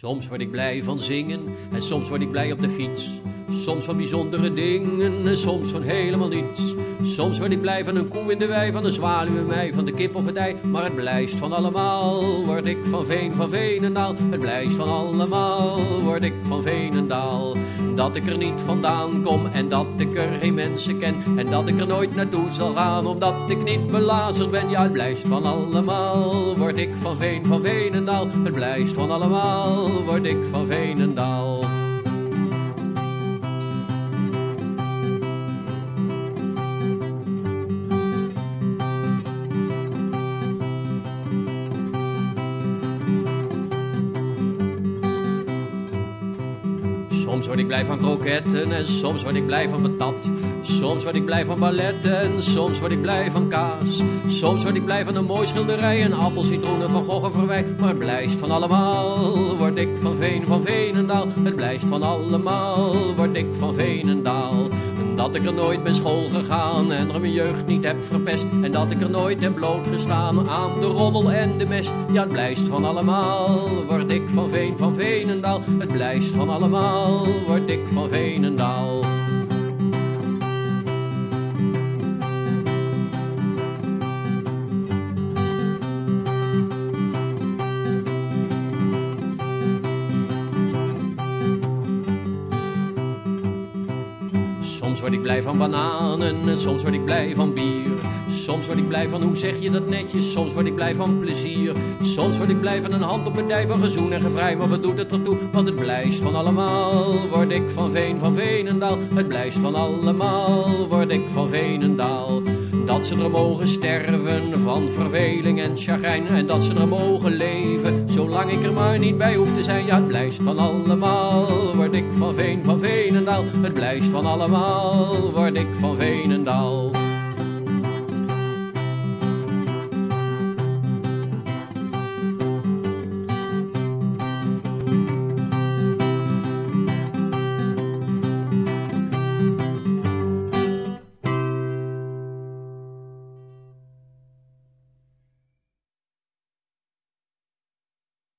Soms word ik blij van zingen en soms word ik blij op de fiets. Soms van bijzondere dingen en soms van helemaal niets. Soms word ik blij van een koe in de wei, van de zwaluw in mij, van de kip of het ei. Maar het blijst van allemaal, word ik van veen, van Veenendaal. Het blijst van allemaal, word ik van Veenendaal. Dat ik er niet vandaan kom en dat ik er geen mensen ken. En dat ik er nooit naartoe zal gaan, omdat ik niet belazerd ben. Ja, het blijst van allemaal, word ik van Veen, van Veenendaal. Het blijst van allemaal, word ik van Veenendaal. Soms word ik blij van kroketten en soms word ik blij van patat. Soms word ik blij van balletten en soms word ik blij van kaas. Soms word ik blij van een mooi schilderij en appel, citroenen, van Gogh en Verwij. Maar het blijst van allemaal, word ik van Veen, van Veenendaal. Het blijst van allemaal, word ik van Veenendaal. Dat ik er nooit ben school gegaan en er mijn jeugd niet heb verpest. En dat ik er nooit heb blootgestaan aan de roddel en de mest. Ja, het blijst van allemaal, word ik van Veen, van Het blijst van allemaal, word ik van Veenendaal. Soms word ik blij van bananen en soms word ik blij van bier. Soms word ik blij van hoe zeg je dat netjes, soms word ik blij van plezier. Soms word ik blij van een hand op een dij van gezoen en gevrij, maar wat doet het ertoe? Want het blijst van allemaal, word ik van Veen, van Veenendaal. Het blijst van allemaal, word ik van Veenendaal. Dat ze er mogen sterven van verveling en chagrijn. En dat ze er mogen leven, zolang ik er maar niet bij hoef te zijn. Ja, het blijst van allemaal, word ik van Veen, van Veenendaal. Het blijst van allemaal, word ik van Veenendaal.